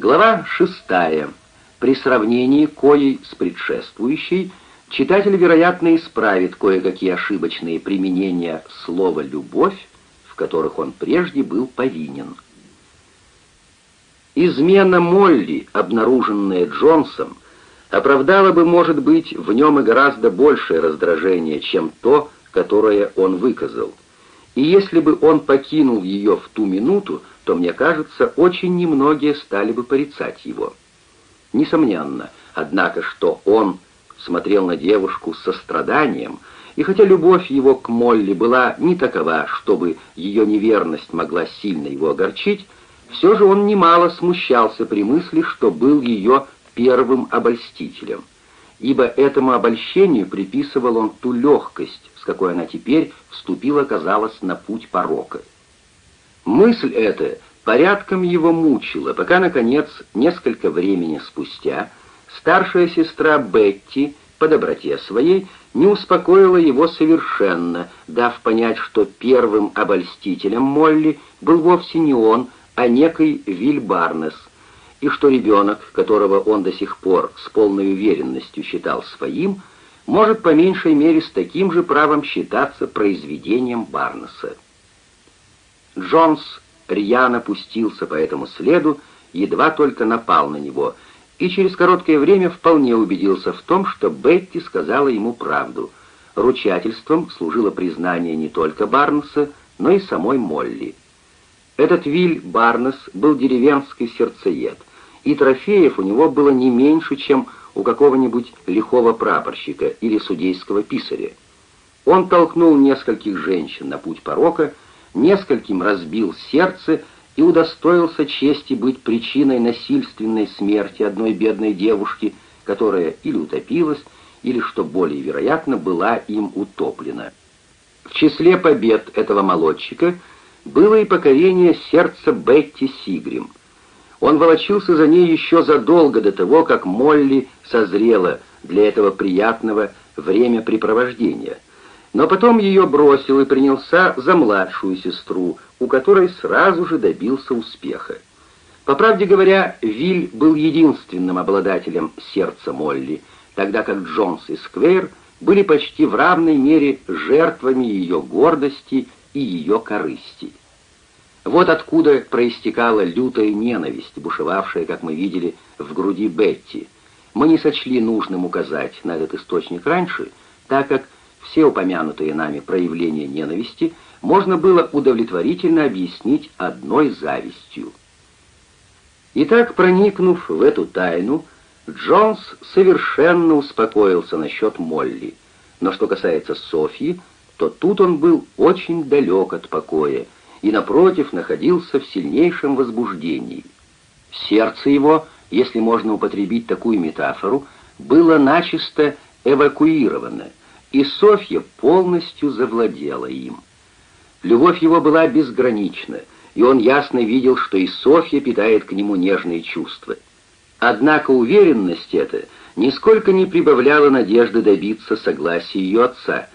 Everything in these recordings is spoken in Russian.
Глава шестая. При сравнении коей с предшествующей читатель, вероятно, исправит кое-какие ошибочные применения слова «любовь», в которых он прежде был повинен. Измена Молли, обнаруженная Джонсом, оправдала бы, может быть, в нем и гораздо большее раздражение, чем то, которое он выказал. И если бы он покинул ее в ту минуту, то, мне кажется, очень немногие стали бы порицать его. Несомненно, однако, что он смотрел на девушку с состраданием, и хотя любовь его к Молли была не такова, чтобы ее неверность могла сильно его огорчить, все же он немало смущался при мысли, что был ее первым обольстителем, ибо этому обольщению приписывал он ту легкость, с какой она теперь вступила, казалось, на путь порока. Мысль эта порядком его мучила, пока, наконец, несколько времени спустя, старшая сестра Бетти, по доброте своей, не успокоила его совершенно, дав понять, что первым обольстителем Молли был вовсе не он, а некий Виль Барнес, и что ребенок, которого он до сих пор с полной уверенностью считал своим, может по меньшей мере с таким же правом считаться произведением Барнеса. Джонс рьяно пустился по этому следу, едва только напал на него, и через короткое время вполне убедился в том, что Бетти сказала ему правду. Ручательством служило признание не только Барнса, но и самой Молли. Этот Виль Барнес был деревенский сердцеед, и трофеев у него было не меньше, чем у какого-нибудь лихого прапорщика или судейского писаря. Он толкнул нескольких женщин на путь порока, нескольким разбил сердце и удостоился чести быть причиной насильственной смерти одной бедной девушки, которая или утопилась, или, что более вероятно, была им утоплена. В числе побед этого молодчика было и покорение сердца Бетти Сигрим. Он волочился за ней еще задолго до того, как Молли созрела для этого приятного времяпрепровождения — но потом ее бросил и принялся за младшую сестру, у которой сразу же добился успеха. По правде говоря, Виль был единственным обладателем сердца Молли, тогда как Джонс и Сквейр были почти в равной мере жертвами ее гордости и ее корысти. Вот откуда проистекала лютая ненависть, бушевавшая, как мы видели, в груди Бетти. Мы не сочли нужным указать на этот источник раньше, так как все упомянутые нами проявления ненависти можно было удовлетворительно объяснить одной завистью. Итак, проникнув в эту тайну, Джонс совершенно успокоился насчет Молли, но что касается Софьи, то тут он был очень далек от покоя и, напротив, находился в сильнейшем возбуждении. Сердце его, если можно употребить такую метафору, было начисто эвакуировано, и Софья полностью завладела им. Любовь его была безгранична, и он ясно видел, что и Софья питает к нему нежные чувства. Однако уверенность эта нисколько не прибавляла надежды добиться согласия ее отца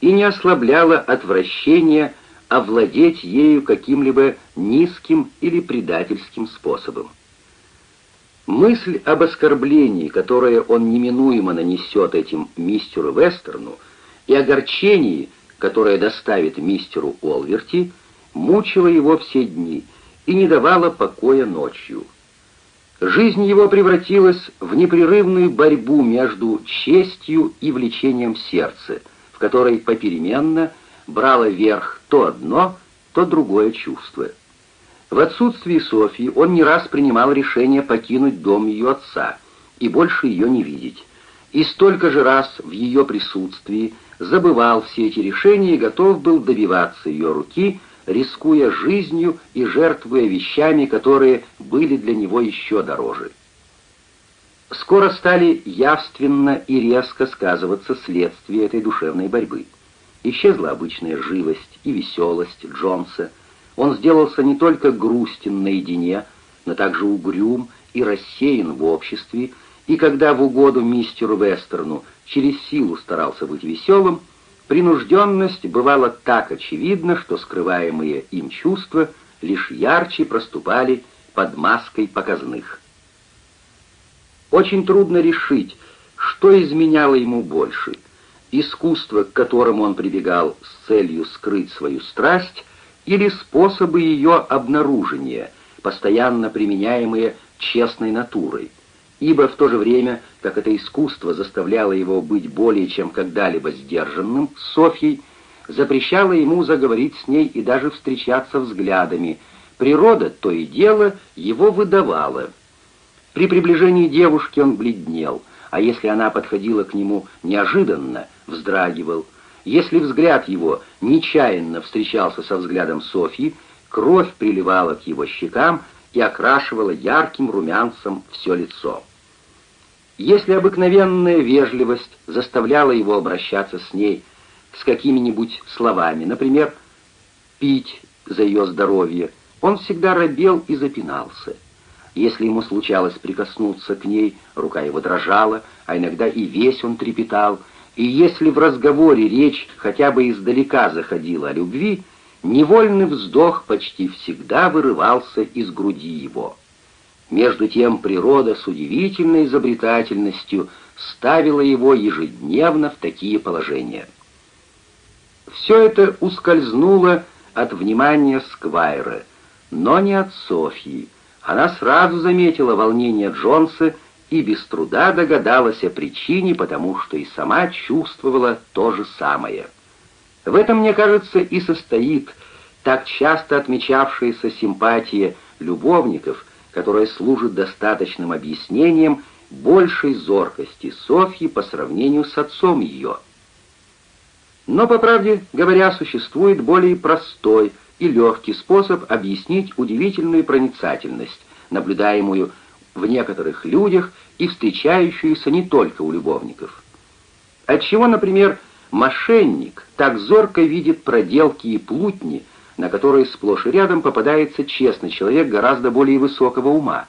и не ослабляла отвращения овладеть ею каким-либо низким или предательским способом. Мысль об оскорблении, которое он неминуемо нанесет этим мистеру Вестерну, и огорчении, которое доставит мистеру Олверти, мучила его все дни и не давала покоя ночью. Жизнь его превратилась в непрерывную борьбу между честью и влечением сердца, в которой попеременно брало верх то одно, то другое чувство. В отсутствии Софьи он не раз принимал решение покинуть дом ее отца и больше ее не видеть. И столько же раз в ее присутствии забывал все эти решения и готов был добиваться ее руки, рискуя жизнью и жертвуя вещами, которые были для него еще дороже. Скоро стали явственно и резко сказываться следствия этой душевной борьбы. Исчезла обычная живость и веселость Джонса, он сделался не только грустен наедине, но также угрюм и рассеян в обществе, и когда в угоду мистеру Вестерну через силу старался быть веселым, принужденность бывала так очевидна, что скрываемые им чувства лишь ярче проступали под маской показных. Очень трудно решить, что изменяло ему больше — искусство, к которому он прибегал с целью скрыть свою страсть, или способы ее обнаружения, постоянно применяемые честной натурой, ибо в то же время, как это искусство заставляло его быть более чем когда-либо сдержанным Софьей, запрещало ему заговорить с ней и даже встречаться взглядами. Природа то и дело его выдавала. При приближении девушки он бледнел, а если она подходила к нему неожиданно, вздрагивал. Если взгляд его нечаянно встречался со взглядом Софьи, кровь приливала к его щекам и окрашивала ярким румянцем все лицо. Если обыкновенная вежливость заставляла его обращаться с ней с какими-нибудь словами, например, «пить за ее здоровье», он всегда робел и запинался. Если ему случалось прикоснуться к ней, рука его дрожала, а иногда и весь он трепетал, и если в разговоре речь хотя бы издалека заходила о любви, невольный вздох почти всегда вырывался из груди его. Между тем природа с удивительной изобретательностью ставила его ежедневно в такие положения. Все это ускользнуло от внимания Сквайра, но не от Софьи. Она сразу заметила волнение Джонса и без труда догадалась о причине, потому что и сама чувствовала то же самое. В этом, мне кажется, и состоит так часто отмечавшаяся симпатия любовников, которая служит достаточным объяснением большей зоркости Софьи по сравнению с отцом ее. Но, по правде говоря, существует более простой и легкий способ объяснить удивительную проницательность, наблюдаемую в некоторых людях и встречающуюся не только у любовников. Отчего, например, мошенник так зорко видит проделки и плутни, на которые сплошь и рядом попадается честный человек гораздо более высокого ума.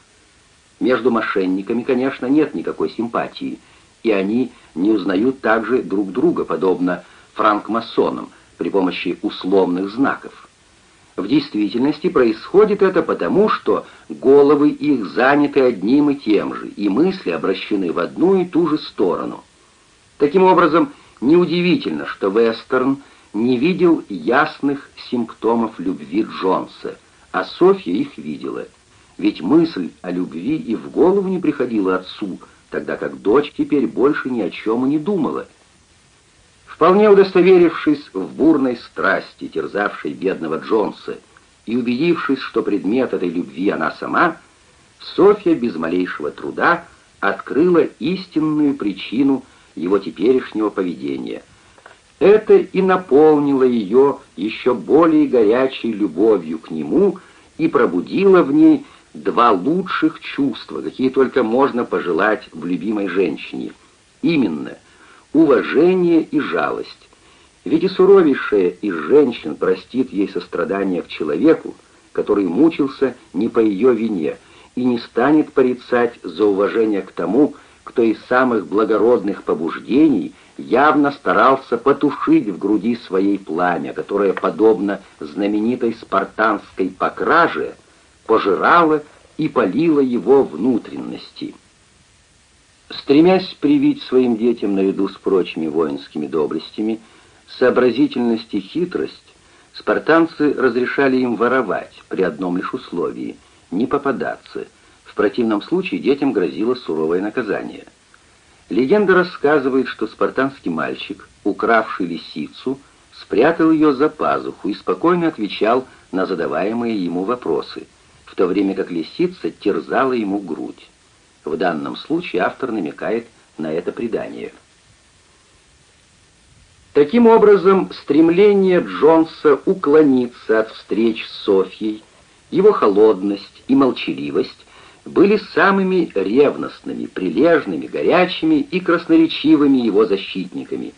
Между мошенниками, конечно, нет никакой симпатии, и они не узнают также друг друга, подобно франкмасонам, при помощи условных знаков. В действительности происходит это потому, что головы их заняты одним и тем же, и мысли обращены в одну и ту же сторону. Таким образом, неудивительно, что Вестерн не видел ясных симптомов любви Джонса, а Софья их видела. Ведь мысль о любви и в голову не приходила отцу, тогда как дочь теперь больше ни о чем и не думала. Вполне удостоверившись в бурной страсти, терзавшей бедного Джонса, и убедившись, что предмет этой любви она сама, Софья без малейшего труда открыла истинную причину его теперешнего поведения — это и наполнило ее еще более горячей любовью к нему и пробудило в ней два лучших чувства, какие только можно пожелать в любимой женщине. Именно уважение и жалость. Ведь и суровейшая из женщин простит ей сострадание к человеку, который мучился не по ее вине, и не станет порицать за уважение к тому, кто из самых благородных побуждений явно старался потушить в груди своей пламя, которое, подобно знаменитой спартанской покраже, пожирало и палило его внутренности. Стремясь привить своим детям наряду с прочими воинскими доблестями сообразительность и хитрость, спартанцы разрешали им воровать при одном лишь условии — не попадаться. В противном случае детям грозило суровое наказание — Легенда рассказывает, что спартанский мальчик, укравший лисицу, спрятал ее за пазуху и спокойно отвечал на задаваемые ему вопросы, в то время как лисица терзала ему грудь. В данном случае автор намекает на это предание. Таким образом, стремление Джонса уклониться от встреч с Софьей, его холодность и молчаливость были самыми ревностными, прилежными, горячими и красноречивыми его защитниками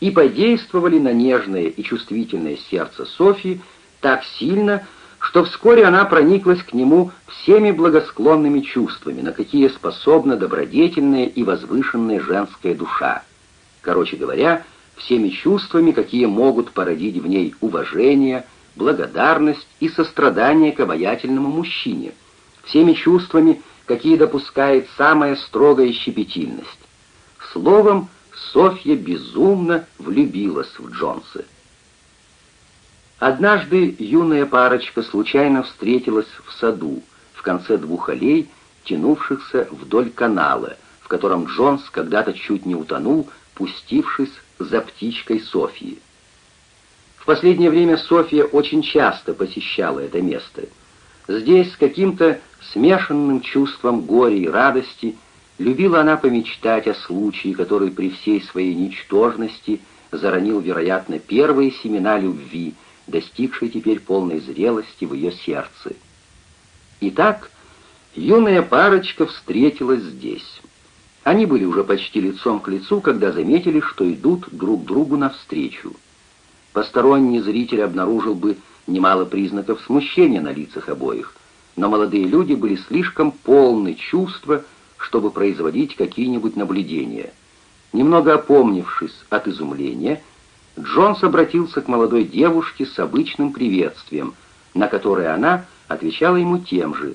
и подействовали на нежное и чувствительное сердце Софьи так сильно, что вскоре она прониклась к нему всеми благосклонными чувствами, на какие способна добродетельная и возвышенная женская душа. Короче говоря, всеми чувствами, какие могут породить в ней уважение, благодарность и сострадание к обаятельному мужчине — всеми чувствами, какие допускает самая строгая щепетильность. Словом, Софья безумно влюбилась в Джонса. Однажды юная парочка случайно встретилась в саду, в конце двух аллей, тянувшихся вдоль канала, в котором Джонс когда-то чуть не утонул, пустившись за птичкой Софьи. В последнее время Софья очень часто посещала это место. Здесь с каким-то смешанным чувством горя и радости любила она помечтать о случае, который при всей своей ничтожности заронил, вероятно, первые семена любви, достигшей теперь полной зрелости в ее сердце. Итак, юная парочка встретилась здесь. Они были уже почти лицом к лицу, когда заметили, что идут друг другу навстречу. Посторонний зритель обнаружил бы немало признаков смущения на лицах обоих, но молодые люди были слишком полны чувства, чтобы производить какие-нибудь наблюдения. Немного опомнившись от изумления, Джонс обратился к молодой девушке с обычным приветствием, на которое она отвечала ему тем же,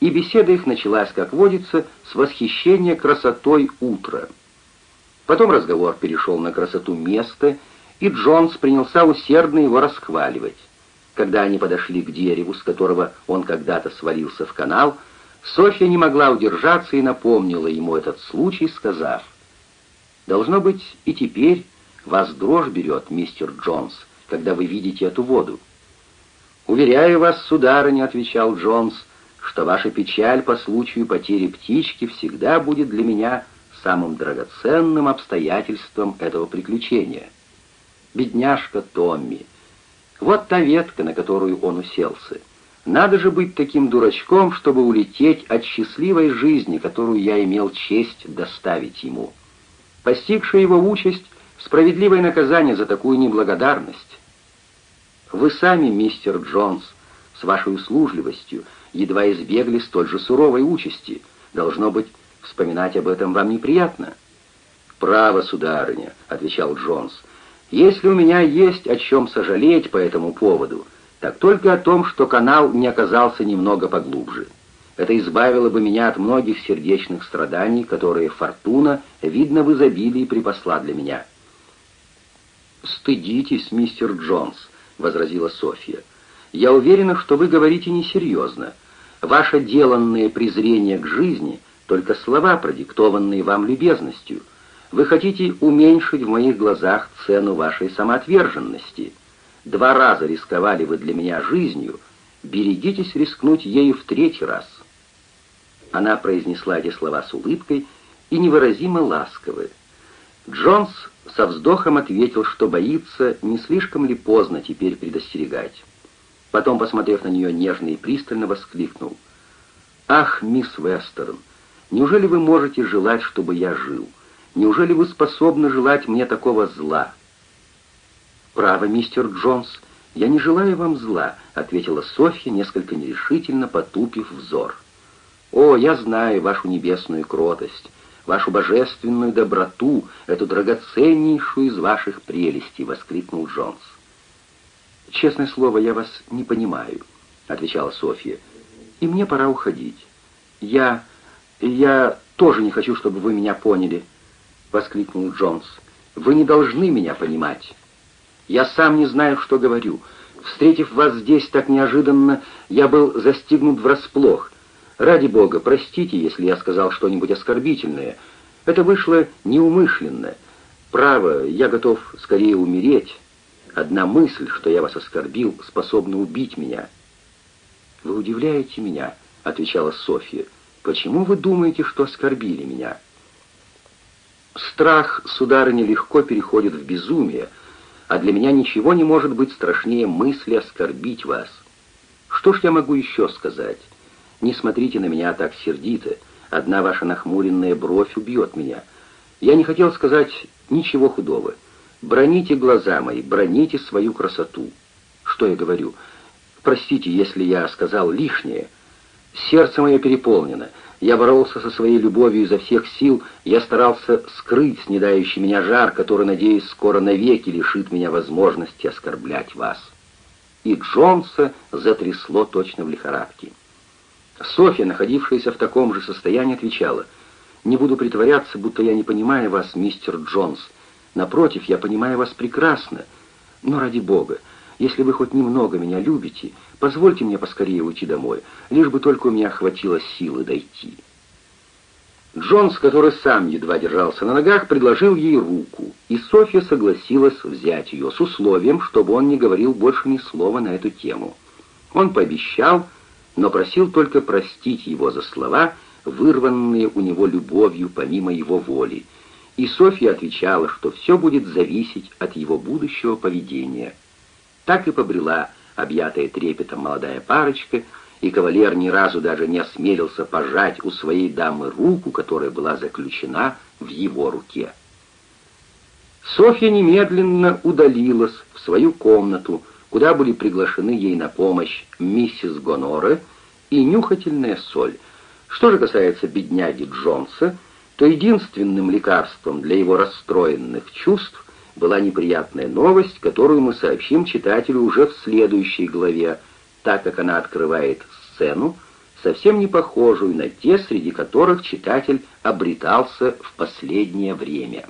и беседа их началась, как водится, с восхищения красотой утра. Потом разговор перешел на красоту места, и Джонс принялся усердно его расхваливать. Когда они подошли к дереву, с которого он когда-то свалился в канал, Софья не могла удержаться и напомнила ему этот случай, сказав, «Должно быть, и теперь вас дрожь берет, мистер Джонс, когда вы видите эту воду». «Уверяю вас, сударыня», — отвечал Джонс, «что ваша печаль по случаю потери птички всегда будет для меня самым драгоценным обстоятельством этого приключения. Бедняжка Томми. Вот та ветка, на которую он уселся. Надо же быть таким дурачком, чтобы улететь от счастливой жизни, которую я имел честь доставить ему. Постигшая его участь — справедливое наказание за такую неблагодарность. Вы сами, мистер Джонс, с вашей услужливостью, едва избегли столь же суровой участи. Должно быть, вспоминать об этом вам неприятно. «Право, сударыня», — отвечал Джонс, — «если у меня есть о чем сожалеть по этому поводу», — так только о том, что канал не оказался немного поглубже. Это избавило бы меня от многих сердечных страданий, которые фортуна, видно, в изобилии припасла для меня. «Стыдитесь, мистер Джонс», — возразила Софья. «Я уверена, что вы говорите несерьезно. Ваше деланное презрение к жизни — только слова, продиктованные вам любезностью. Вы хотите уменьшить в моих глазах цену вашей самоотверженности». Два раза рисковали вы для меня жизнью, берегитесь рискнуть ею в третий раз». Она произнесла эти слова с улыбкой и невыразимо ласковой. Джонс со вздохом ответил, что боится, не слишком ли поздно теперь предостерегать. Потом, посмотрев на нее нежно и пристально, воскликнул. «Ах, мисс Вестерн, неужели вы можете желать, чтобы я жил? Неужели вы способны желать мне такого зла?» «Право, мистер Джонс, я не желаю вам зла», — ответила Софья, несколько нерешительно потупив взор. «О, я знаю вашу небесную кротость, вашу божественную доброту, эту драгоценнейшую из ваших прелестей», — воскликнул Джонс. «Честное слово, я вас не понимаю», — отвечала Софья, — «и мне пора уходить. Я... я тоже не хочу, чтобы вы меня поняли», — воскликнул Джонс. «Вы не должны меня понимать». Я сам не знаю, что говорю. Встретив вас здесь так неожиданно, я был застигнут врасплох. Ради бога, простите, если я сказал что-нибудь оскорбительное. Это вышло неумышленно. Право, я готов скорее умереть. Одна мысль, что я вас оскорбил, способна убить меня. «Вы удивляете меня», — отвечала Софья. «Почему вы думаете, что оскорбили меня?» Страх, сударыня, легко переходит в безумие, а для меня ничего не может быть страшнее мысли оскорбить вас. Что ж я могу еще сказать? Не смотрите на меня так сердито, одна ваша нахмуренная бровь убьет меня. Я не хотел сказать ничего худого. Броните глаза мои, броните свою красоту. Что я говорю? Простите, если я сказал лишнее. Сердце мое переполнено. Я боролся со своей любовью изо всех сил, я старался скрыть снедающий меня жар, который, надеюсь, скоро навеки лишит меня возможности оскорблять вас. И Джонса затрясло точно в лихорадке. Софья, находившаяся в таком же состоянии, отвечала, «Не буду притворяться, будто я не понимаю вас, мистер Джонс. Напротив, я понимаю вас прекрасно. Но ради бога, если вы хоть немного меня любите, позвольте мне поскорее уйти домой, лишь бы только у меня хватило силы дойти». Джонс, который сам едва держался на ногах, предложил ей руку, и Софья согласилась взять ее с условием, чтобы он не говорил больше ни слова на эту тему. Он пообещал, но просил только простить его за слова, вырванные у него любовью помимо его воли, и Софья отвечала, что все будет зависеть от его будущего поведения. Так и побрела объятая трепетом молодая парочка, и кавалер ни разу даже не осмелился пожать у своей дамы руку, которая была заключена в его руке. Софья немедленно удалилась в свою комнату, куда были приглашены ей на помощь миссис Гоноре и нюхательная соль. Что же касается бедняги Джонса, то единственным лекарством для его расстроенных чувств была неприятная новость, которую мы сообщим читателю уже в следующей главе, так как она открывает сцену, совсем не похожую на те, среди которых читатель обретался в последнее время.